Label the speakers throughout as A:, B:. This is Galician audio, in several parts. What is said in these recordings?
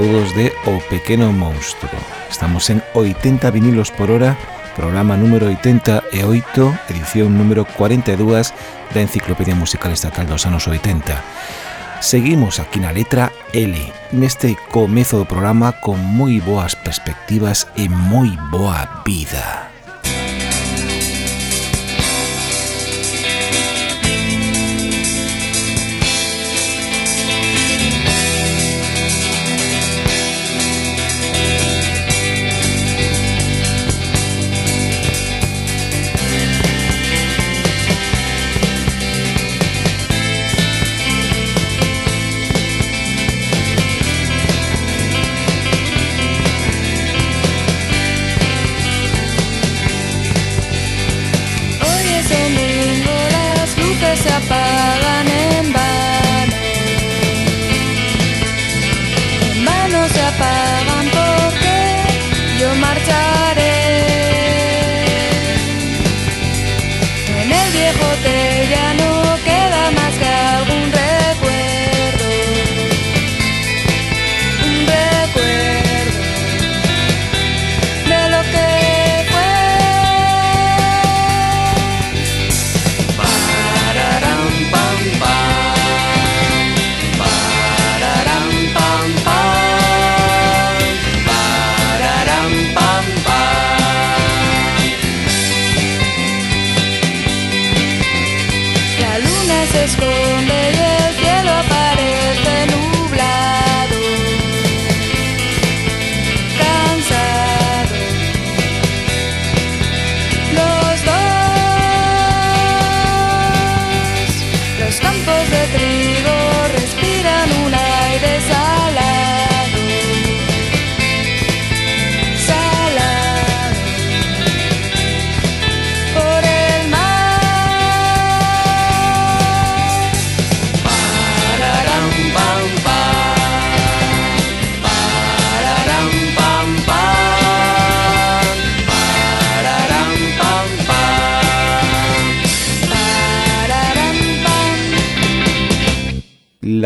A: saúdos de O Pequeno Monstro. Estamos en 80 vinilos por hora, programa número 88, edición número 42 da Enciclopedia Musical Estatal dos anos 80. Seguimos aquí na letra L, neste comezo do programa con moi boas perspectivas e moi boa vida.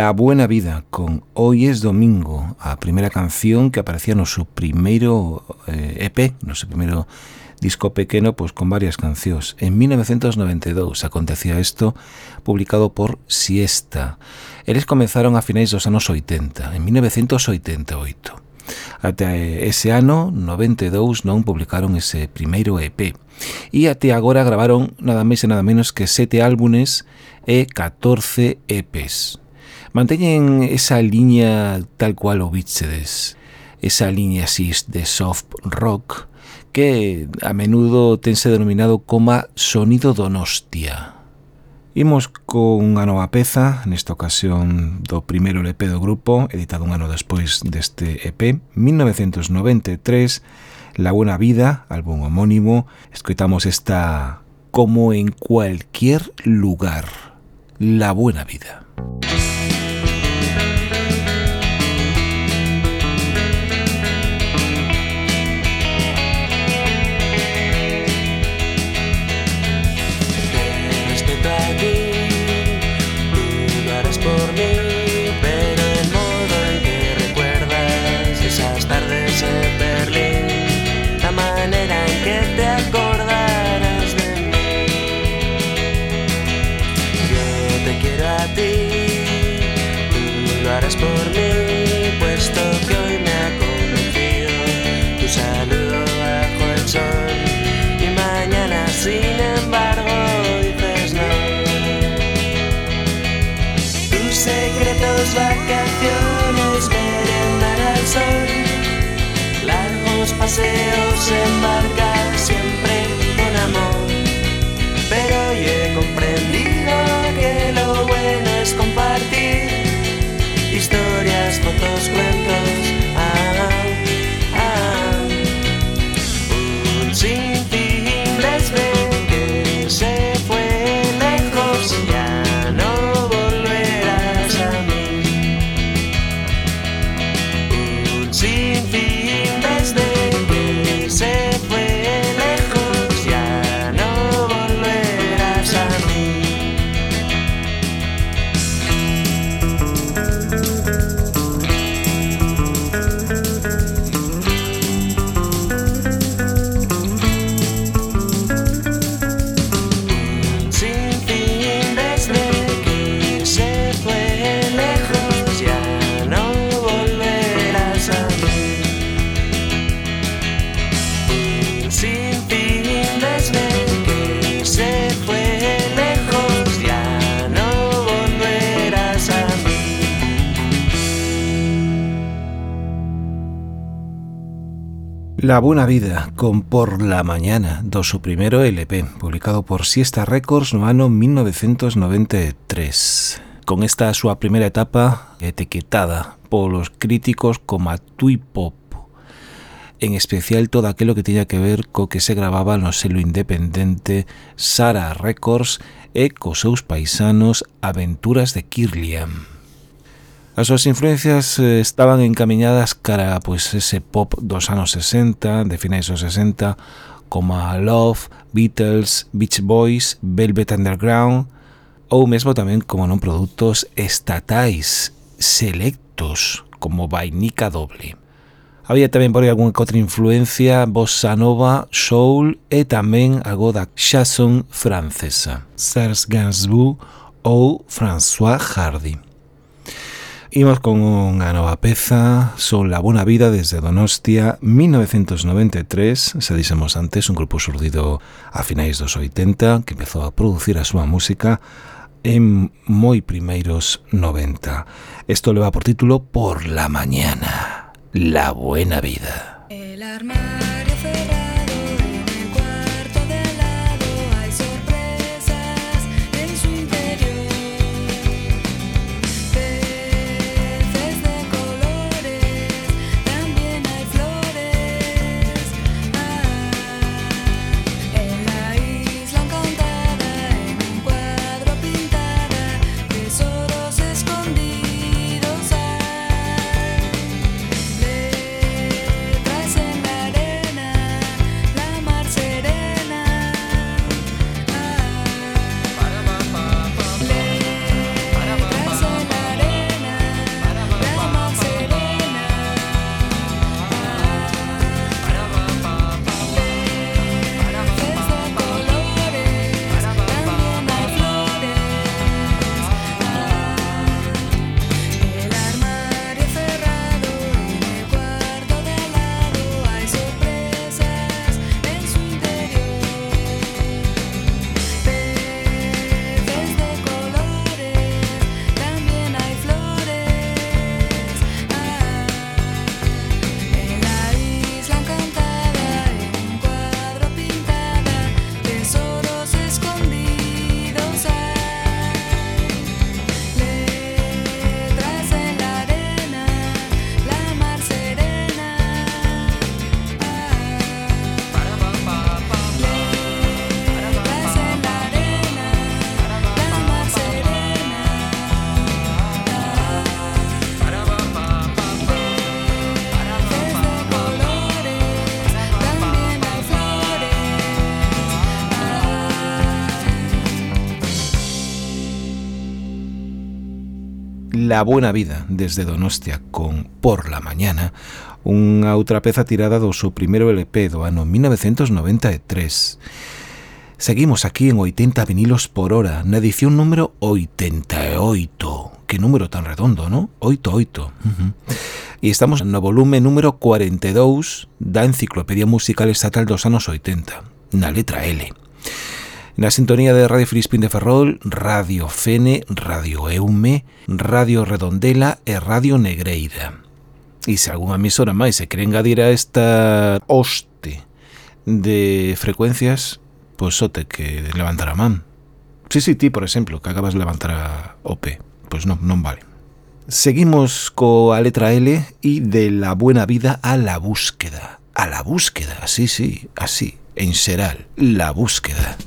B: La
A: Buena Vida con Hoy es Domingo, a primeira canción que aparecía no seu primeiro eh, EP, no seu primeiro disco pequeno, pois con varias cancións. En 1992 acontecía isto, publicado por Siesta. Eles comenzaron a finais dos anos 80, en 1988. Até eh, ese ano, 92, non publicaron ese primeiro EP. E até agora gravaron nada máis e nada menos que sete álbumes e 14 EPs manteñen esa liña tal cual o bichedes, esa liña así de soft rock que a menudo tense denominado coma sonido donostia. Imos con unha nova peza, nesta ocasión do primeiro LP do grupo, editado un ano despois deste EP, 1993, La Buena Vida, álbum homónimo, escoitamos esta como en cualquier lugar, La Buena Vida.
C: Música en barca, siempre con amor. Pero hoy he comprendido
A: La Buena Vida con Por la Mañana do seu primeiro LP, publicado por Siesta Records no ano 1993. Con esta súa primeira etapa etiquetada polos críticos como a Tui Pop, en especial todo aquilo que tiña que ver co que se gravaba no selo independente Sara Records e cos seus paisanos Aventuras de Kirlian. As súas influencias eh, estaban encamiñadas cara pois ese pop dos anos 60, de finais dos 60, como a Love, Beatles, Beach Boys, Velvet Underground, ou mesmo tamén como non produtos estatais, selectos, como vainica doble. Había tamén por aí algunha outra influencia bossa nova, soul e tamén algo da chanson francesa, Serge Gainsbourg ou François Hardy. Imos con unha nova peza Son la buena vida desde Donostia 1993 Se dixemos antes un grupo surdido a finais dos 80 Que empezou a producir a súa música en moi primeiros 90 Esto le va por título Por la mañana La buena vida
B: La
A: Buena Vida desde Donostia con Por la Mañana, unha outra peza tirada do seu primeiro LP do ano 1993. Seguimos aquí en 80 vinilos por hora, na edición número 88. Que número tan redondo, non? 88. Uh -huh. E estamos no volume número 42 da Enciclopedia Musical Estatal dos anos 80, na letra L na sintonía de Radio Filispín de Ferrol, Radio Fene, Radio Eume, Radio Redondela e Radio Negreira. E se algunha emisora máis se quere engadir a esta hoste de frecuencias, pois só te que levantar a man. Si, sí, si, sí, ti, por exemplo, que acabas de levantar a OP. Pois non, non vale. Seguimos coa letra L e de la buena vida a la búsqueda. A la búsqueda, sí, sí, así, en xeral, la búsqueda.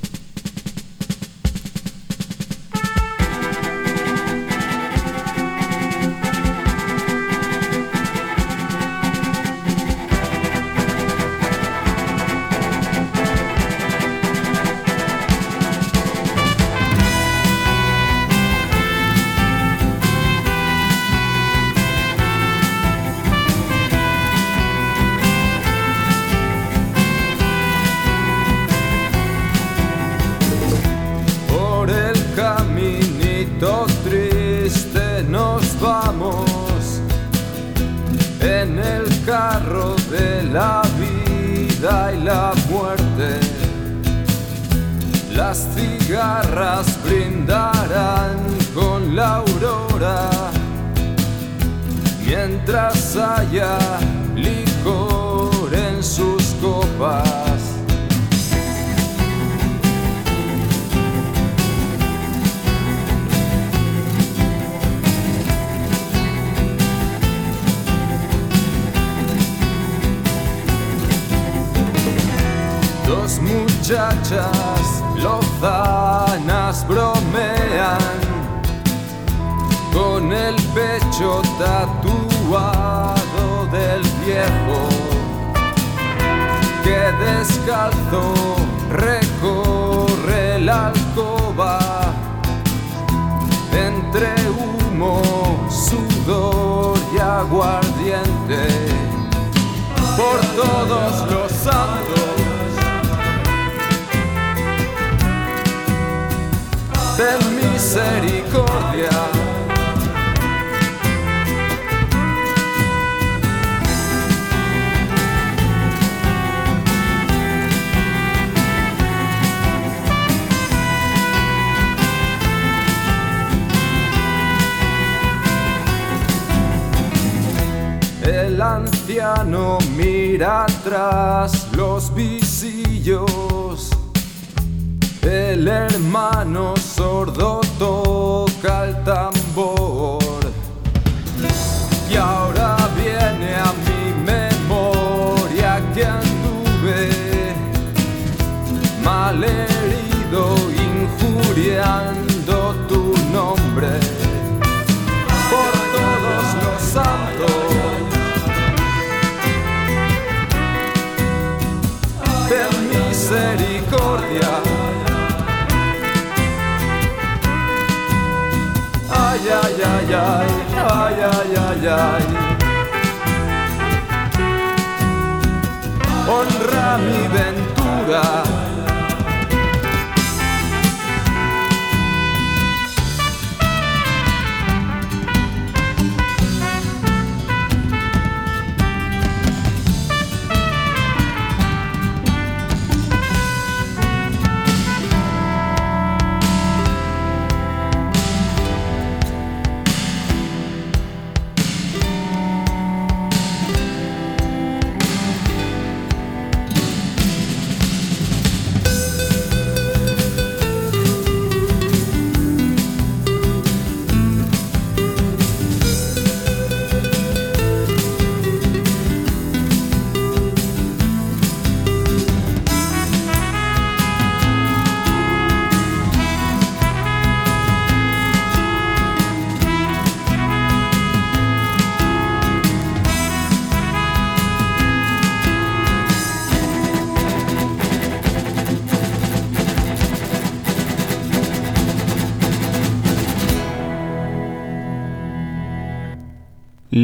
D: Anciano mira atrás los visillos. El hermano sordo toca Honra mi ventura.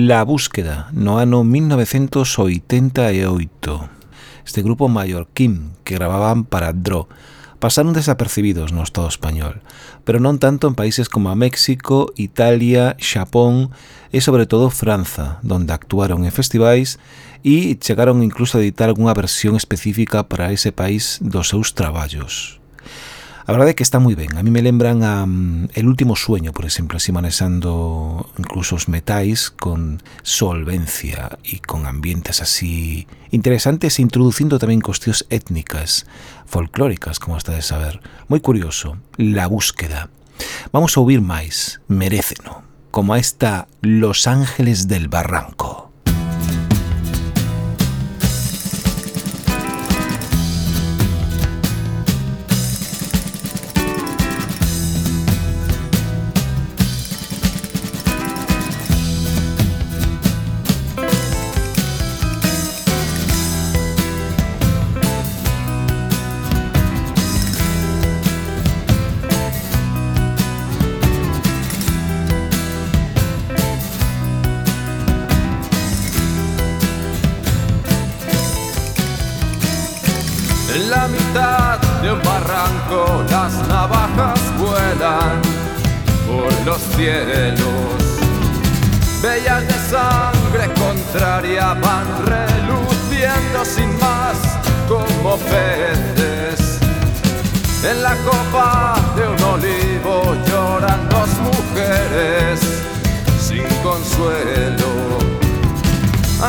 A: La Búsqueda, no ano 1988. Este grupo mallorquín que gravaban para Dro pasaron desapercibidos no Estado español, pero non tanto en países como a México, Italia, Xapón e sobre todo Franza, donde actuaron en festivais e chegaron incluso a editar algunha versión específica para ese país dos seus traballos. A verdade é que está moi ben. A mí me lembran a El último sueño, por exemplo, así manexando incluso os metais con solvencia e con ambientes así interesantes e introducindo tamén cuestións étnicas, folclóricas, como está de saber. Moi curioso, La búsqueda. Vamos a ouvir máis, meréceno, como a esta Los Ángeles del Barranco.
D: Vuelan por los cielos. Bellas de sangre contraria van reluciendo sin más como peces. En la copa de un olivo lloran dos mujeres sin consuelo.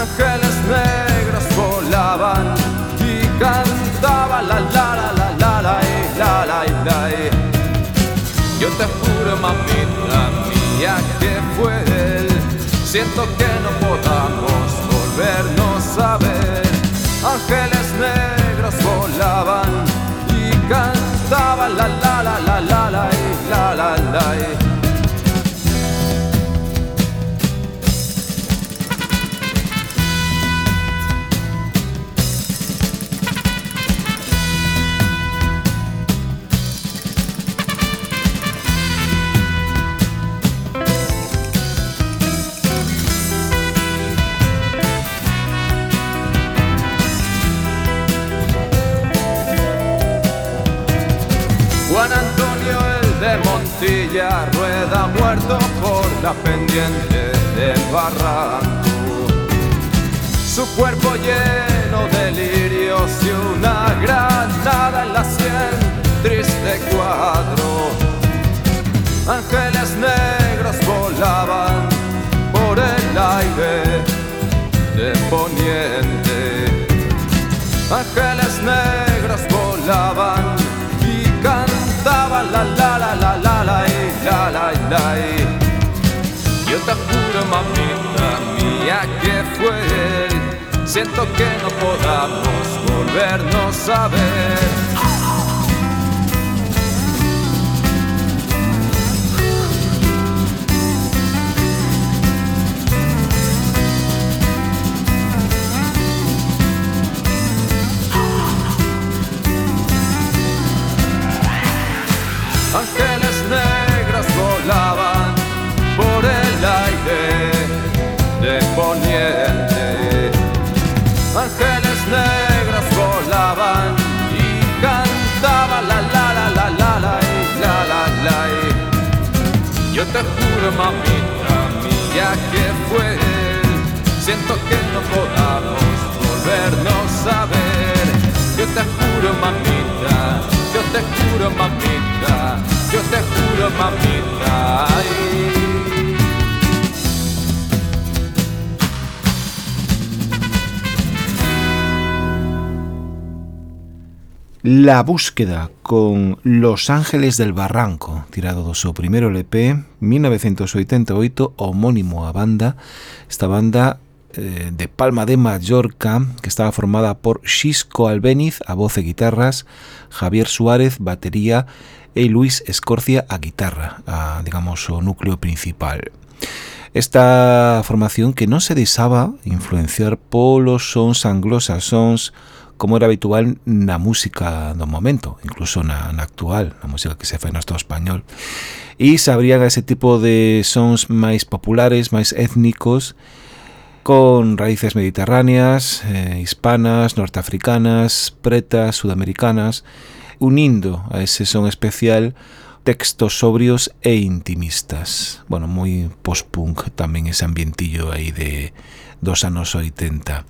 D: Ángeles negros volaban y cantaban la la la la la la la la la. Yo te juro, mamita mía, que fue él. Siento que no podamos volvernos a ver. Ángeles negros volaban y cantaban la la la la la la la la la la. la. La pendiente del barranco. Su cuerpo lleno de lirios y una granada en la sien, triste cuadro. Ángeles negros volaban por el aire de poniente. Ángeles negros volaban y cantaban la la la la la la y la la la y. Yo te juro, mamita mía, que fue. Siento que no podamos volvernos a ver. Te juro, mamita mía, que fue. Siento que no podamos volvernos a ver. Yo te juro, mamita, yo te juro, mamita, yo te juro, mamita.
A: La búsqueda con Los Ángeles del Barranco, tirado do seu primeiro LP, 1988, homónimo a banda, esta banda eh, de Palma de Mallorca, que estaba formada por Xisco Albéniz a voz e guitarras, Javier Suárez, batería e Luis Escorcia a guitarra, digamos, o núcleo principal. Esta formación que non se deixaba influenciar polos sons anglosaxóns como era habitual na música do momento, incluso na, na actual, na música que se fai no Estado español. E sabrían ese tipo de sons máis populares, máis étnicos, con raíces mediterráneas, eh, hispanas, norteafricanas, pretas, sudamericanas, unindo a ese son especial textos sobrios e intimistas. Bueno, moi post-punk tamén ese ambientillo aí de dos anos 80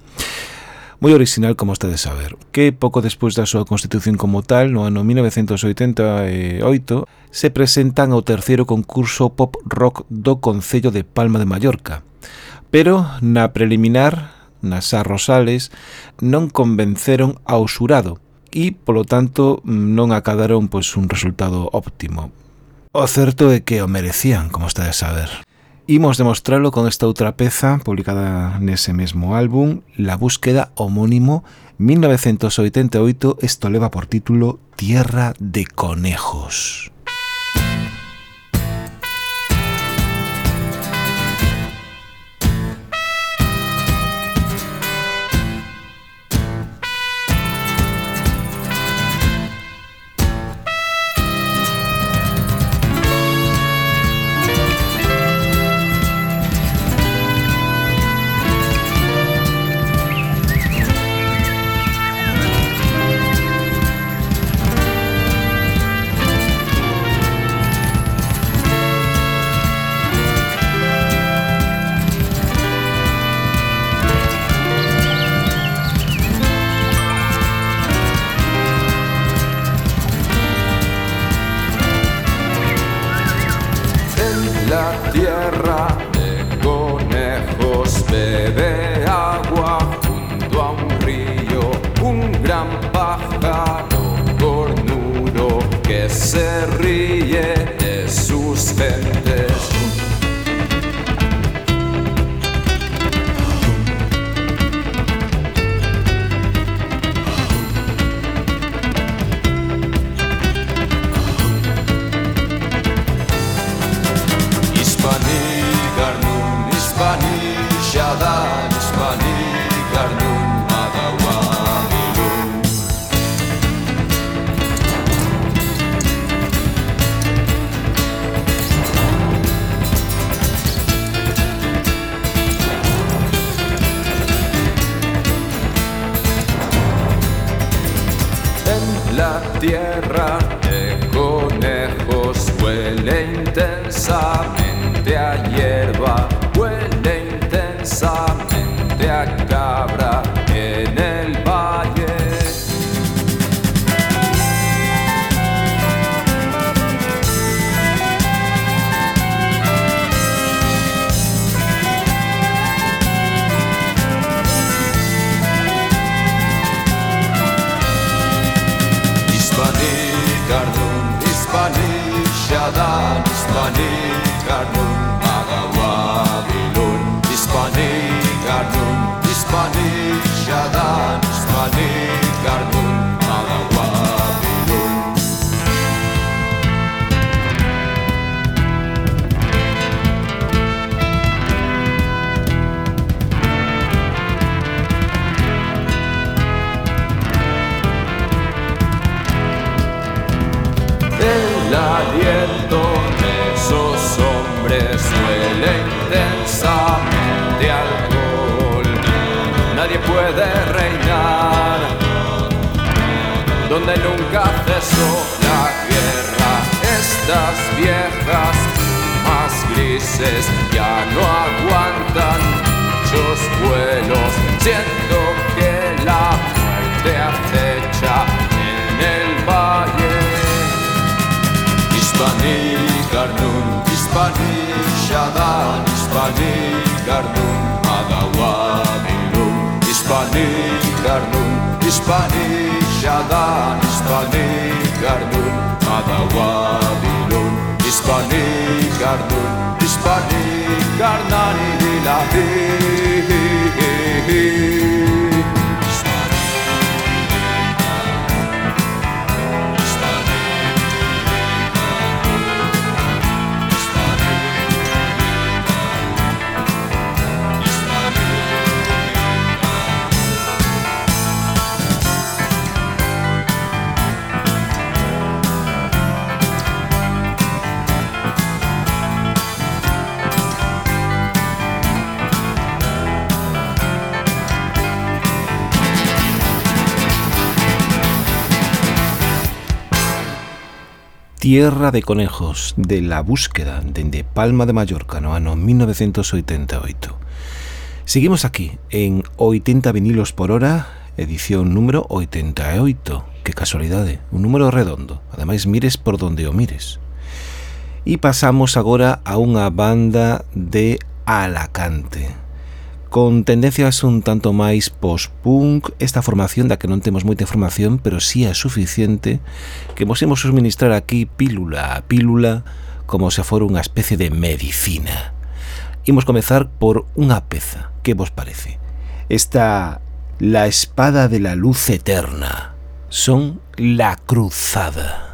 A: moi original, como está de saber, que pouco despois da súa constitución como tal, no ano 1988, se presentan ao terceiro concurso pop rock do Concello de Palma de Mallorca. Pero na preliminar, nas Rosales, non convenceron ao xurado e, polo tanto, non acadaron pois un resultado óptimo. O certo é que o merecían, como está de saber. Imos demostrarlo con esta outra peza publicada nese mesmo álbum, La búsqueda homónimo 1988, isto leva por título Tierra de Conejos.
D: Donde nunca cesó la guerra. Estas viejas más grises ya no aguantan muchos vuelos. Siento que la muerte acecha en el valle. Hispanik arnun, Hispanik xadan, Hispanik arnun, adaua bilun. Hispanik arnun, Şadan İspani Gardun Madawadilun İspani Gardun İspani Garnani Dilahi
A: Tierra de Conejos de la Búsqueda dende Palma de Mallorca no ano 1988. Seguimos aquí en 80 vinilos por hora, edición número 88. Que casualidade, un número redondo. Ademais, mires por donde o mires. E pasamos agora a unha banda de Alacante. Con tendencias un tanto máis post-punk, esta formación da que non temos moita información, pero si sí é suficiente, que vosemos suministrar aquí pílula a pílula como se fora unha especie de medicina. Imos comezar por unha peza, que vos parece? Esta La espada de la luz eterna. Son La cruzada.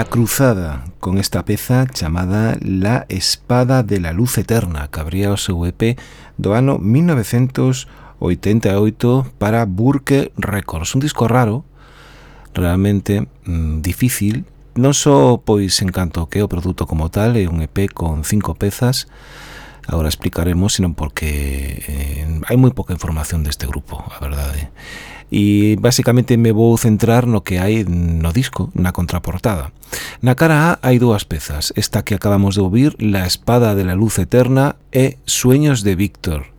E: La
A: Cruzada, con esta peza chamada La Espada de la Luz Eterna, que abría o seu EP do ano 1988 para Burke Records. Un disco raro, realmente mm, difícil, non só pois en canto que o produto como tal é un EP con cinco pezas, agora explicaremos, senón porque eh, hai moi pouca información deste grupo, a verdade. Eh? E basicamente me vou centrar no que hai no disco, na contraportada. Na cara A hai dúas pezas, esta que acabamos de ouvir, La espada de la luz eterna e Sueños de Víctor.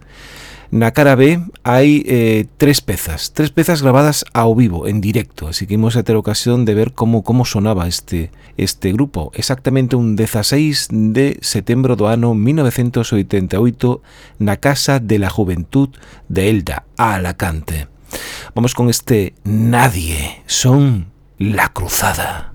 A: Na cara B hai eh, tres pezas, tres pezas grabadas ao vivo, en directo, así que imos a ter ocasión de ver como como sonaba este este grupo, exactamente un 16 de setembro do ano 1988 na Casa de la Juventud de Elda, a Alacante. Vamos con este Nadie, son La Cruzada.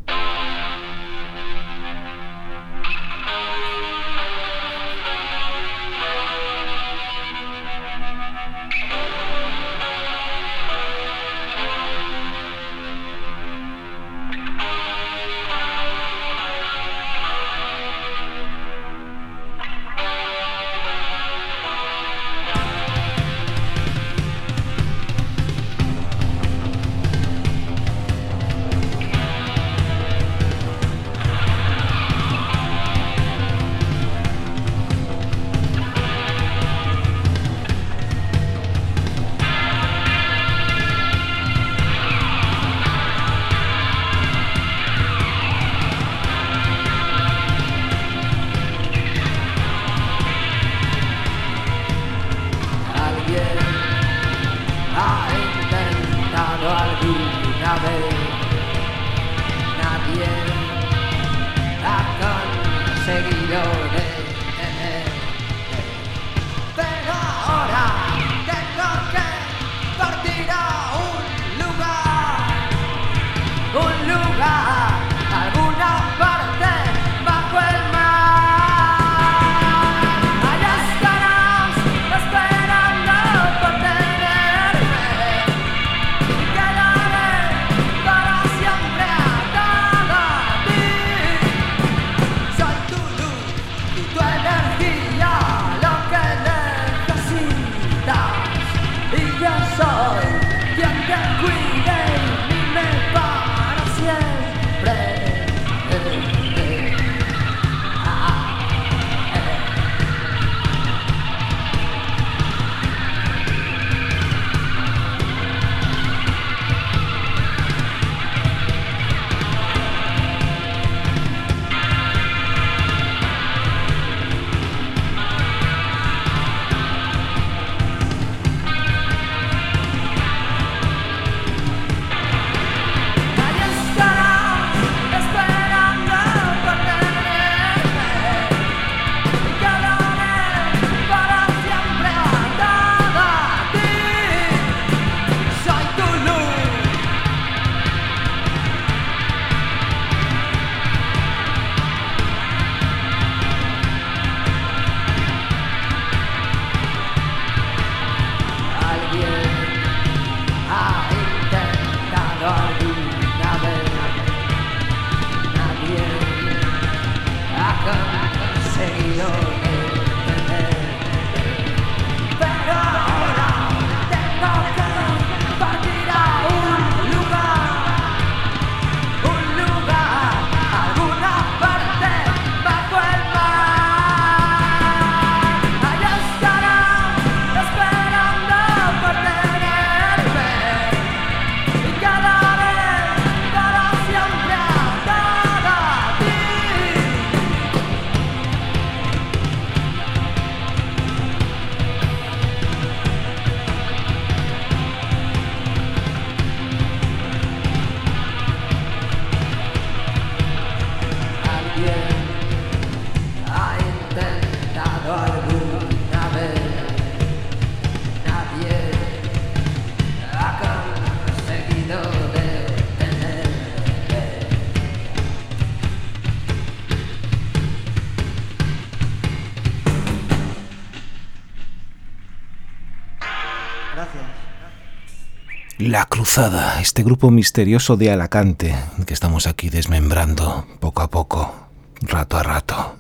A: Cruzada, este grupo misterioso de Alacante que estamos aquí desmembrando poco a poco, rato a rato,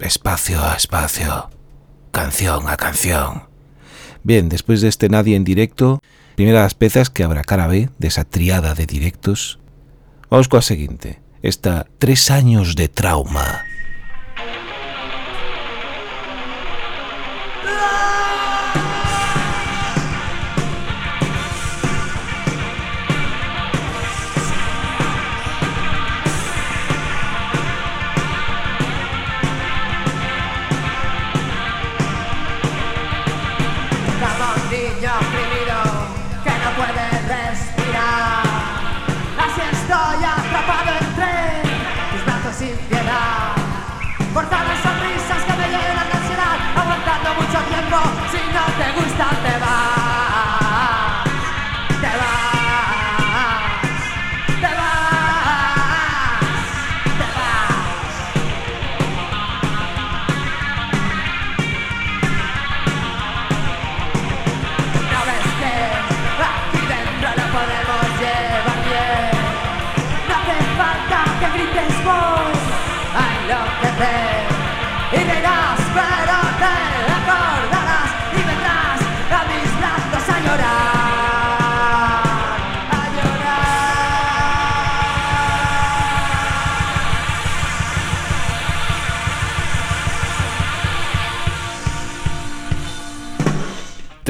A: espacio a espacio, canción a canción. Bien, después de este Nadie en directo, primera das pezas que habrá cara B de esa triada de directos, vamos coa seguinte, esta Tres años de trauma.
F: Guardate!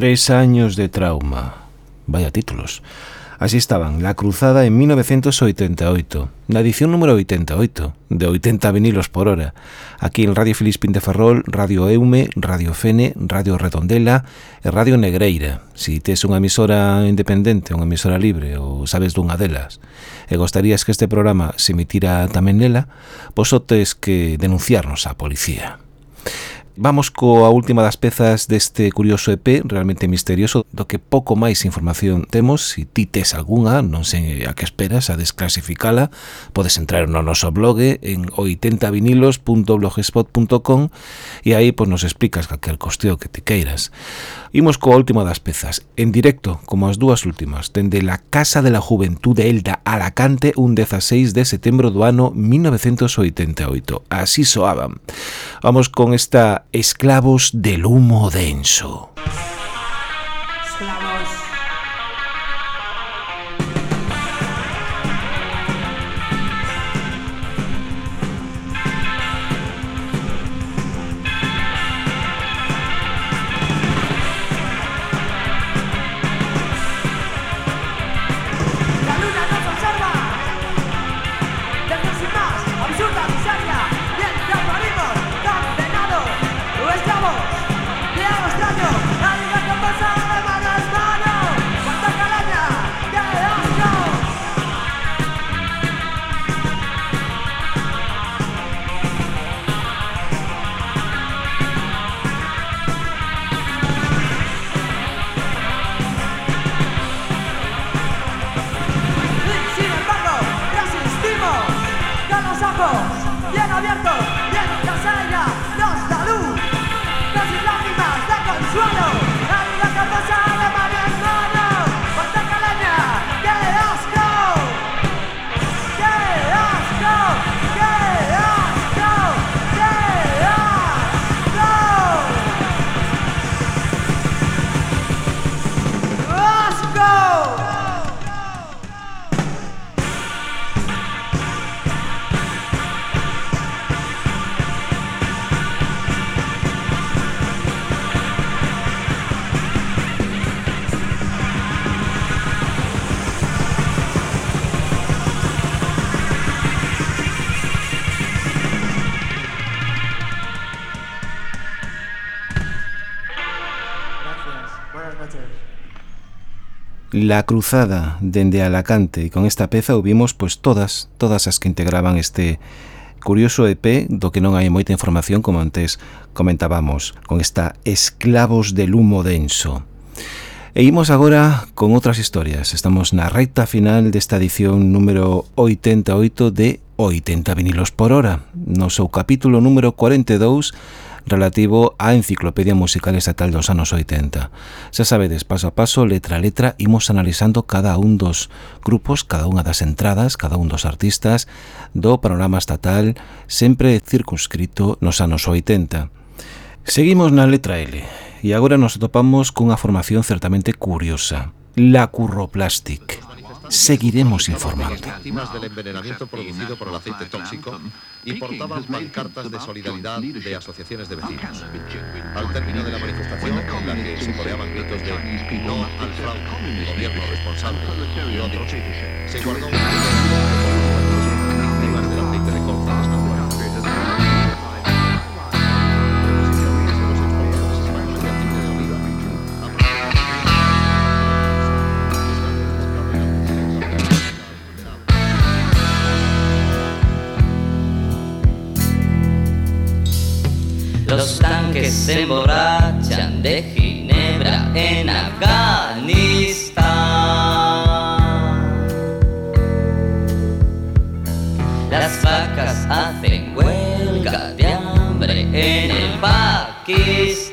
A: Tres años de trauma. Vaya títulos. Así estaban, La Cruzada en 1988, na edición número 88, de 80 vinilos por hora, aquí en Radio Filispín de Ferrol, Radio Eume, Radio Fene, Radio Redondela e Radio Negreira, si tes unha emisora independente, unha emisora libre, ou sabes dunha delas, e gostarías que este programa se emitira tamén nela, pois o tes que denunciarnos á policía. Vamos coa última das pezas deste curioso EP, realmente misterioso, do que pouco máis información temos, se ti tes algunha, non sei a que esperas a desclasificala, podes entrar no noso blog en 80vinilos.blogspot.com e aí pois, nos explicas calquer costeo que te queiras. Imos coa última das pezas, en directo, como as dúas últimas, dende la Casa de la Juventude Elda Alacante un 16 de setembro do ano 1988. Así soaban. Vamos con esta Esclavos del humo denso.
F: La
A: Cruzada dende Alacante e con esta peza ouvimos pois todas, todas as que integraban este curioso EP do que non hai moita información como antes comentábamos con esta Esclavos del humo denso. E imos agora con outras historias. Estamos na recta final desta edición número 88 de 80 vinilos por hora. No seu capítulo número 42 relativo á Enciclopedia Musical Estatal dos anos 80. Xa sabedes, paso a paso, letra a letra, imos analizando cada un dos grupos, cada unha das entradas, cada un dos artistas do panorama estatal, sempre circunscrito nos anos 80. Seguimos na letra L, e agora nos atopamos cunha formación certamente curiosa, la Curroplastic. Seguiremos informando.
G: del envenenamiento producido por el aceite tóxico y portaban pancartas de solidaridad de asociaciones de vecinos. Al término de la manifestación, en la que se coreaban gritos de no al fraude, gobierno responsable, no dicho, se guardó un
H: Tanques se emborrachan de ginebra en Afganistán. Las vacas hacen huelga de hambre en el Pakistán.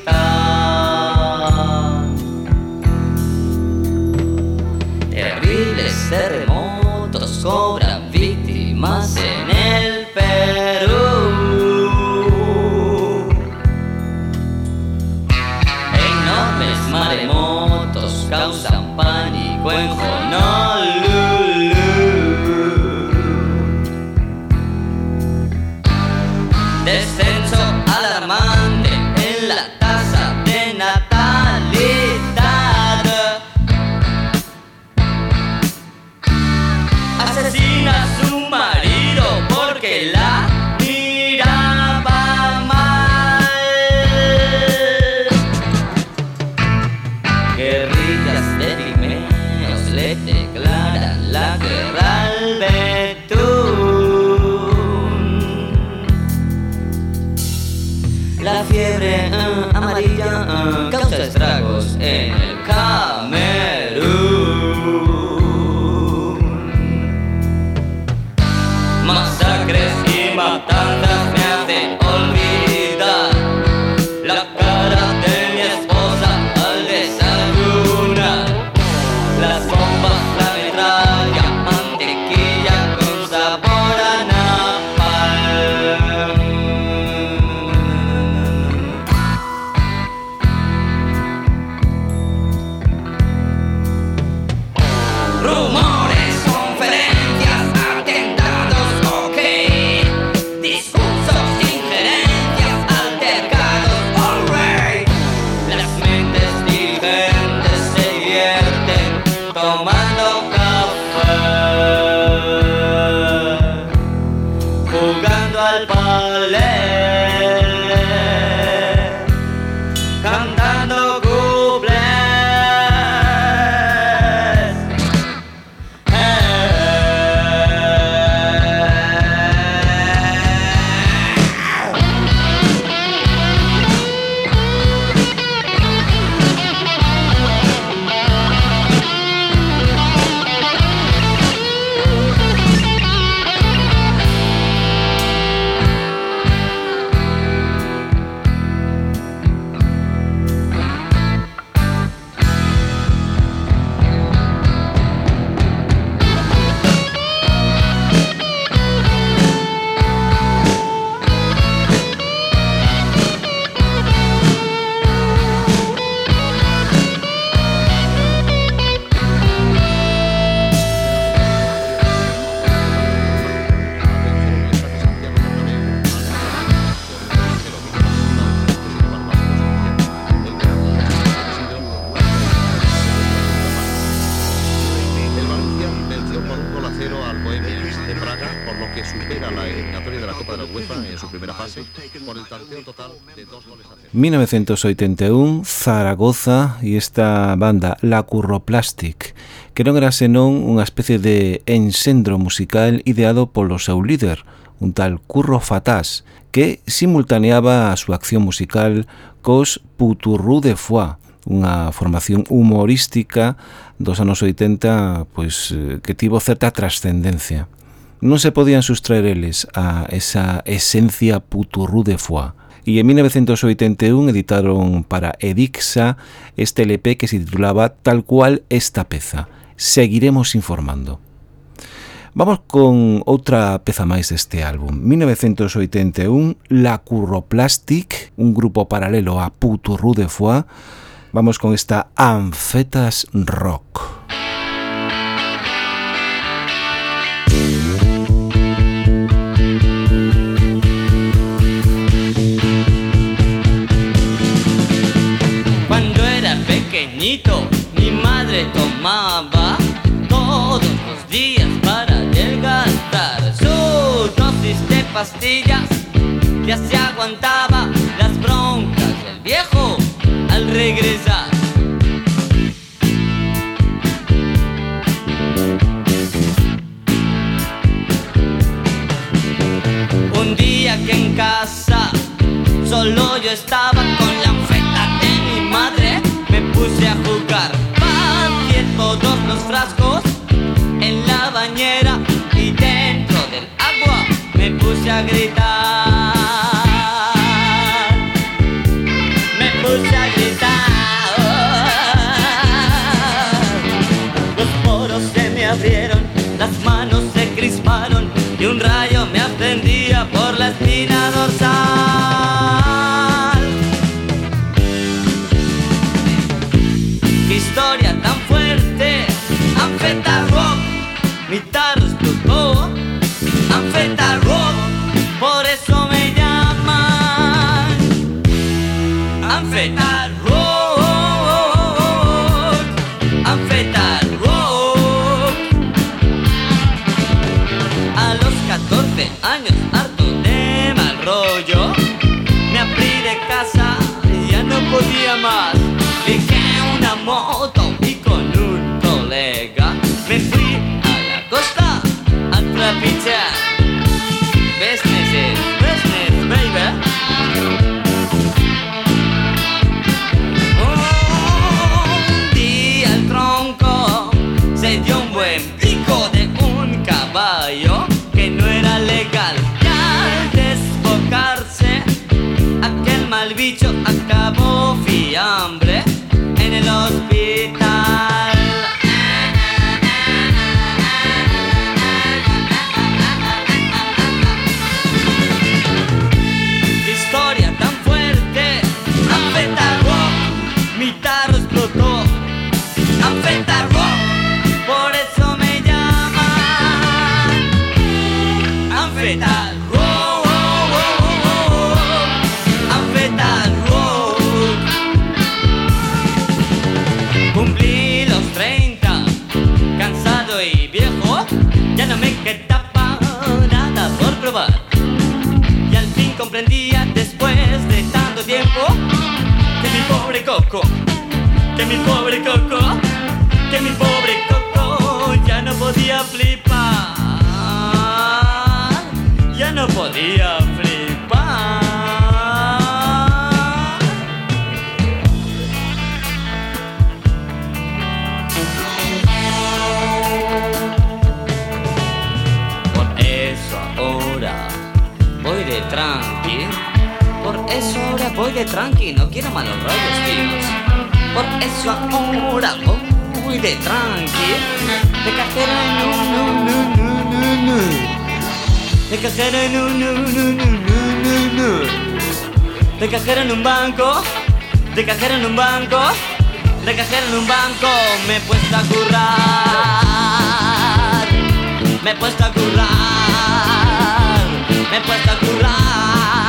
G: Tanto total de dos goles a cero.
A: 1981, Zaragoza e esta banda, La Curroplastic, que non era senón unha especie de ensendro musical ideado polo seu líder, un tal Curro Fatás, que simultaneaba a súa acción musical cos Puturru de Foix, unha formación humorística dos anos 80 pois, eh, que tivo certa trascendencia non se podían sustraer eles a esa esencia puturrú de foie. E en 1981 editaron para Edixa este LP que se titulaba Tal cual esta peza. Seguiremos informando. Vamos con outra peza máis deste álbum. 1981, La Curroplastic, un grupo paralelo a Puturru de Foix. Vamos con esta Anfetas Rock.
H: Rock. Mi madre tomaba todos los días para adelgazar su dosis de pastillas. Ya se aguantaba las broncas del viejo al regresar. Un día que en casa solo yo estaba con la puse a jugar. Vacié todos los frascos en la bañera y dentro del agua me puse a gritar. Me puse a gritar. Los poros se me abrieron, las manos se crisparon y un rayo comprendía después de tanto tiempo que mi pobre coco, que mi pobre coco, que mi pobre coco ya no podía flipar, ya no podía flipar. Voy de tranqui. No quiero malos rollos, tíos. Por eso ahora voy de tranqui. De cajera no, no, no, no, no, no. De cajera no, no, no, no, no, no, no. De cajera en un banco. De cajera en un banco. De cajera en un banco. Me he puesto a currar. Me he puesto a currar, me he puesto a currar,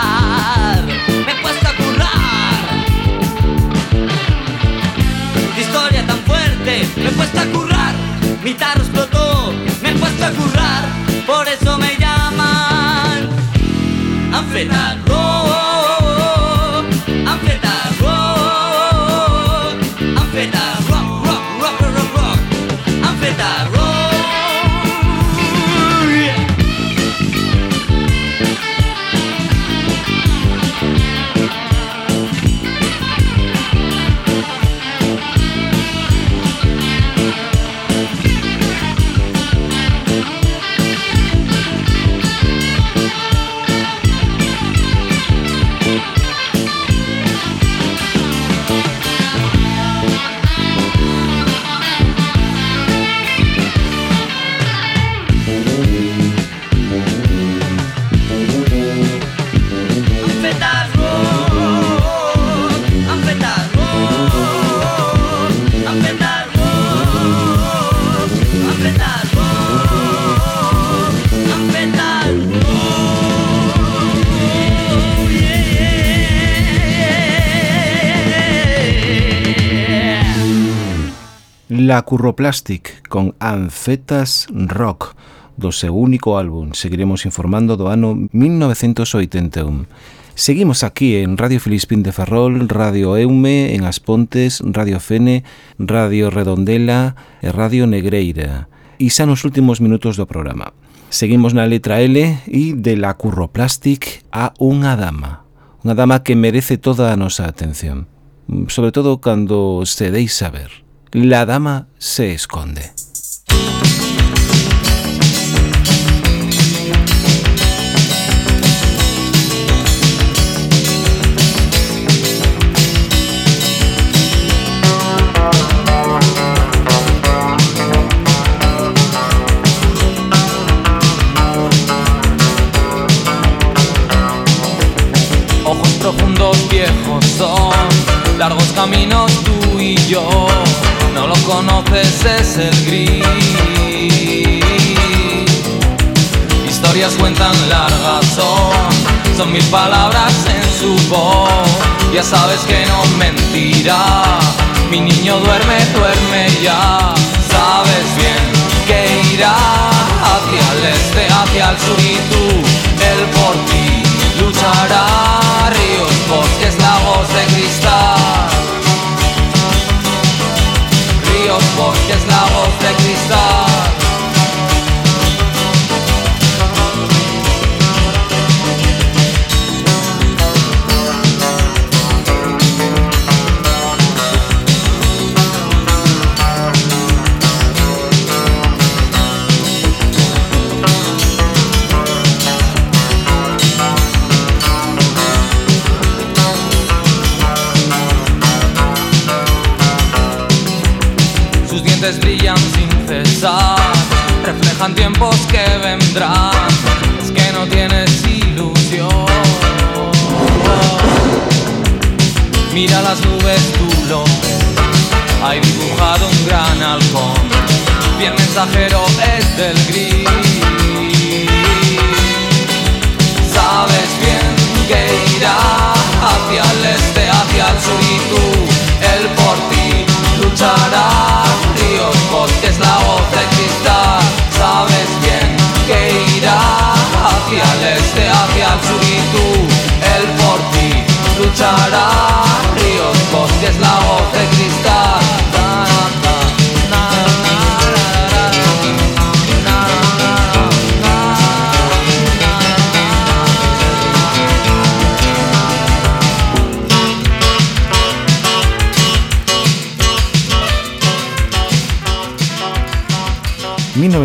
H: me he puesto a currar, mi tarro explotó, me he puesto a currar, por eso me llaman Anfeta Rock, Anfeta Rock, Rock, Rock, Rock, Rock, Rock,
A: La Curroplastic con Anfetas Rock do seu único álbum. Seguiremos informando do ano 1981. Seguimos aquí en Radio Filispín de Ferrol, Radio Eume, en As Pontes, Radio Fene, Radio Redondela e Radio Negreira. E xa nos últimos minutos do programa. Seguimos na letra L e de la Curroplastic a unha dama. Unha dama que merece toda a nosa atención. Sobre todo cando se deis saber. La dama se esconde.
D: Ojos profundos viejos son largos caminos tú y yo. Conoces, es el gris. Historias cuentan largas son, son mil palabras en su voz. Ya sabes que no mentirá. Mi niño duerme, duerme ya. Sabes bien que irá hacia el este, hacia el sur y tú, él por ti luchará.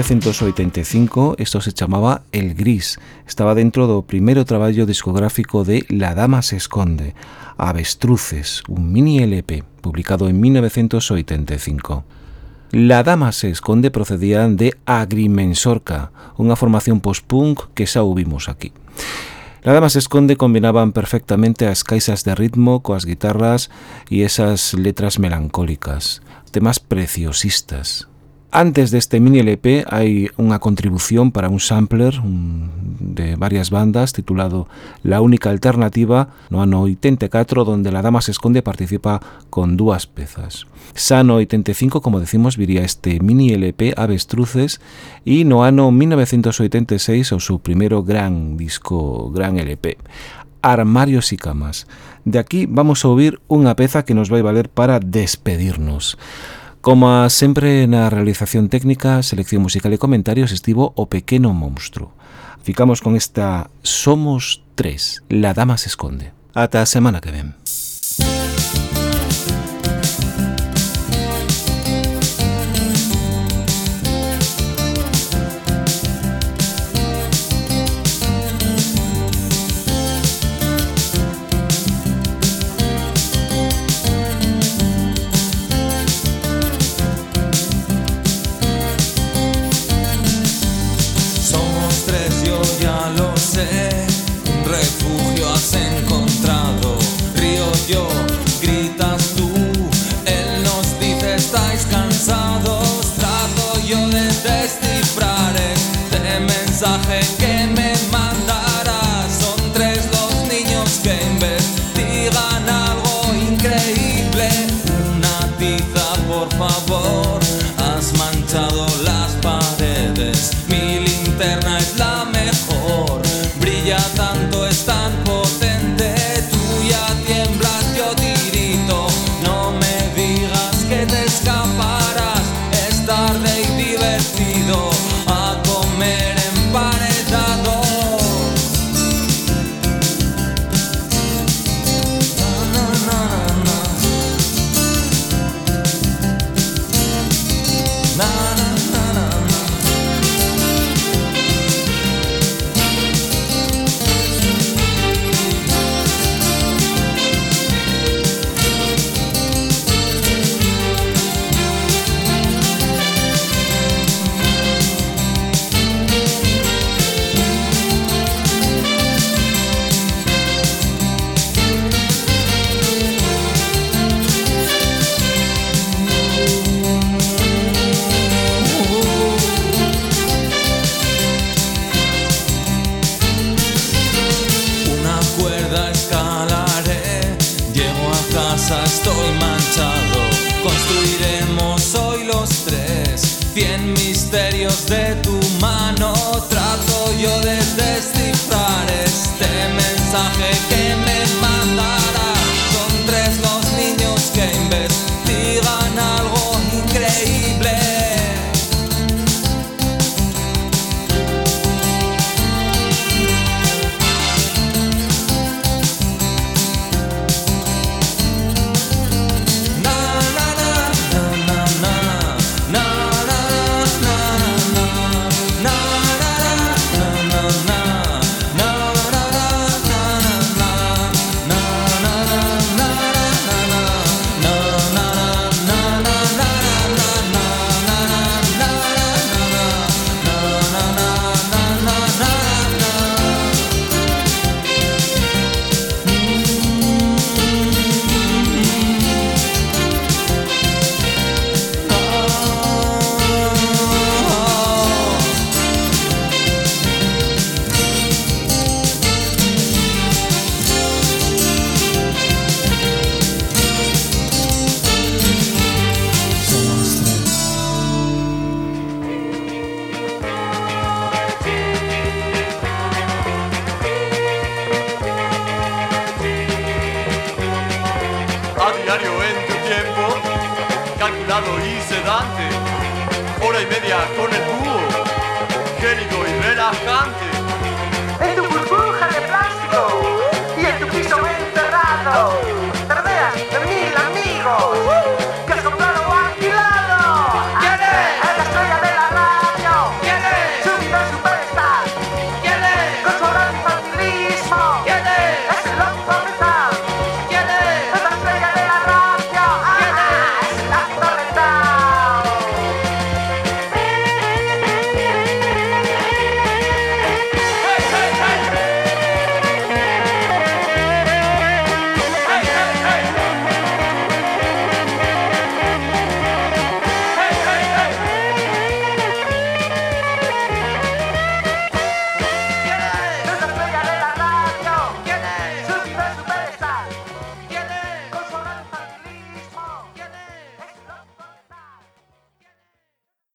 A: 1985 isto se chamaba El Gris. Estaba dentro do primeiro traballo discográfico de La Dama se esconde, Avestruces, un mini LP, publicado en 1985. La Dama se esconde procedían de Agrimensorca, unha formación post-punk que xa ouvimos aquí. La Dama se esconde combinaban perfectamente as caixas de ritmo coas guitarras e esas letras melancólicas, temas preciosistas. Antes deste mini LP hai unha contribución para un sampler de varias bandas titulado La única alternativa no ano 84 donde La Dama se esconde participa con dúas pezas. Xa no 85, como decimos, viría este mini LP Avestruces e no ano 1986 o seu primeiro gran disco, gran LP. Armarios y camas. De aquí vamos a oír unha peza que nos vai valer para despedirnos. Como sempre na realización técnica, selección musical e comentarios estivo o pequeno monstro. Ficamos con esta Somos tres, la dama se esconde. Ata a semana que ven.